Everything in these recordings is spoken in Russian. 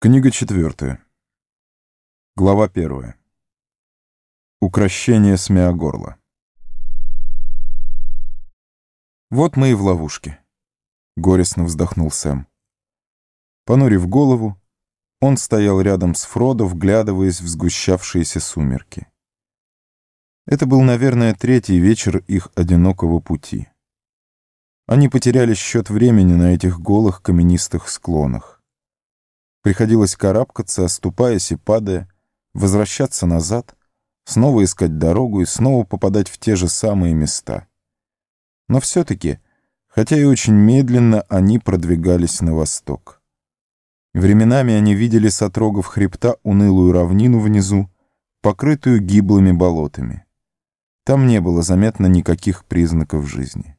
Книга четвертая. Глава первая. Укращение Смеогорла. «Вот мы и в ловушке», — горестно вздохнул Сэм. Понурив голову, он стоял рядом с Фродо, вглядываясь в сгущавшиеся сумерки. Это был, наверное, третий вечер их одинокого пути. Они потеряли счет времени на этих голых каменистых склонах. Приходилось карабкаться, оступаясь и падая, возвращаться назад, снова искать дорогу и снова попадать в те же самые места. Но все-таки, хотя и очень медленно, они продвигались на восток. Временами они видели с отрогов хребта унылую равнину внизу, покрытую гиблыми болотами. Там не было заметно никаких признаков жизни.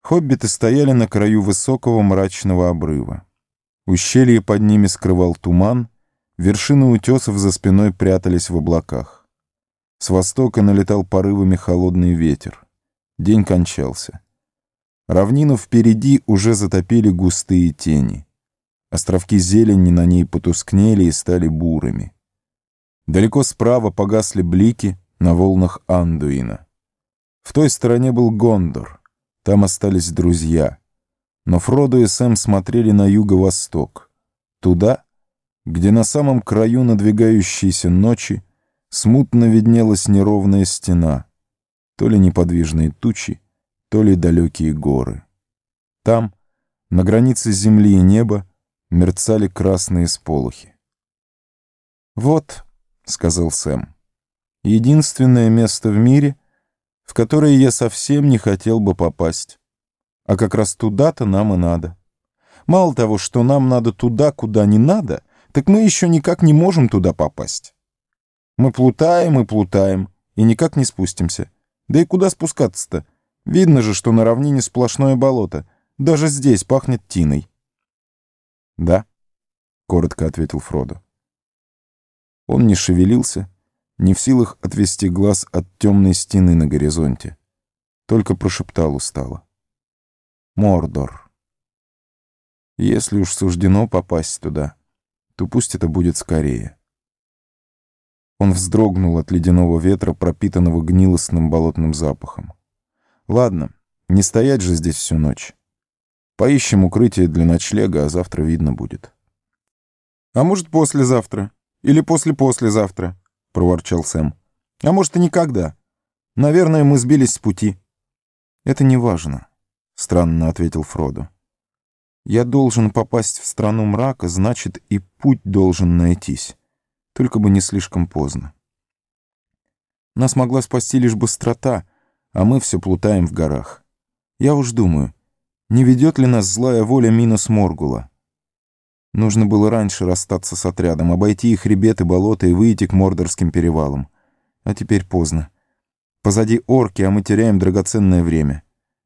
Хоббиты стояли на краю высокого мрачного обрыва. Ущелье под ними скрывал туман, вершины утесов за спиной прятались в облаках. С востока налетал порывами холодный ветер. День кончался. Равнину впереди уже затопили густые тени. Островки зелени на ней потускнели и стали бурыми. Далеко справа погасли блики на волнах Андуина. В той стороне был Гондор. Там остались друзья — но Фродо и Сэм смотрели на юго-восток, туда, где на самом краю надвигающейся ночи смутно виднелась неровная стена, то ли неподвижные тучи, то ли далекие горы. Там, на границе земли и неба, мерцали красные сполохи. «Вот», — сказал Сэм, — «единственное место в мире, в которое я совсем не хотел бы попасть». А как раз туда-то нам и надо. Мало того, что нам надо туда, куда не надо, так мы еще никак не можем туда попасть. Мы плутаем и плутаем, и никак не спустимся. Да и куда спускаться-то? Видно же, что на равнине сплошное болото. Даже здесь пахнет тиной. «Да», — коротко ответил Фродо. Он не шевелился, не в силах отвести глаз от темной стены на горизонте. Только прошептал устало. Мордор. Если уж суждено попасть туда, то пусть это будет скорее. Он вздрогнул от ледяного ветра, пропитанного гнилостным болотным запахом. Ладно, не стоять же здесь всю ночь. Поищем укрытие для ночлега, а завтра видно будет. «А может, послезавтра? Или после-послезавтра?» — проворчал Сэм. «А может, и никогда. Наверное, мы сбились с пути». «Это не важно странно ответил Фродо. Я должен попасть в страну мрака, значит, и путь должен найтись. Только бы не слишком поздно. Нас могла спасти лишь быстрота, а мы все плутаем в горах. Я уж думаю, не ведет ли нас злая воля Минус Моргула? Нужно было раньше расстаться с отрядом, обойти их хребет и болото и выйти к Мордорским перевалам. А теперь поздно. Позади орки, а мы теряем драгоценное время.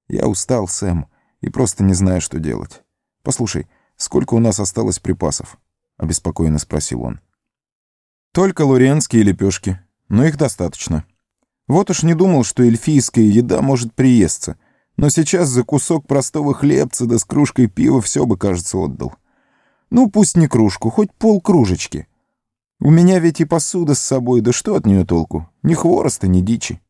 Я устал, Сэм, и просто не знаю, что делать. Послушай, сколько у нас осталось припасов? Обеспокоенно спросил он. Только лориенские лепешки, но их достаточно. Вот уж не думал, что эльфийская еда может приесться, но сейчас за кусок простого хлебца да с кружкой пива все бы, кажется, отдал. Ну, пусть не кружку, хоть пол кружечки. У меня ведь и посуда с собой, да что от нее толку? Ни хвороста, ни дичи.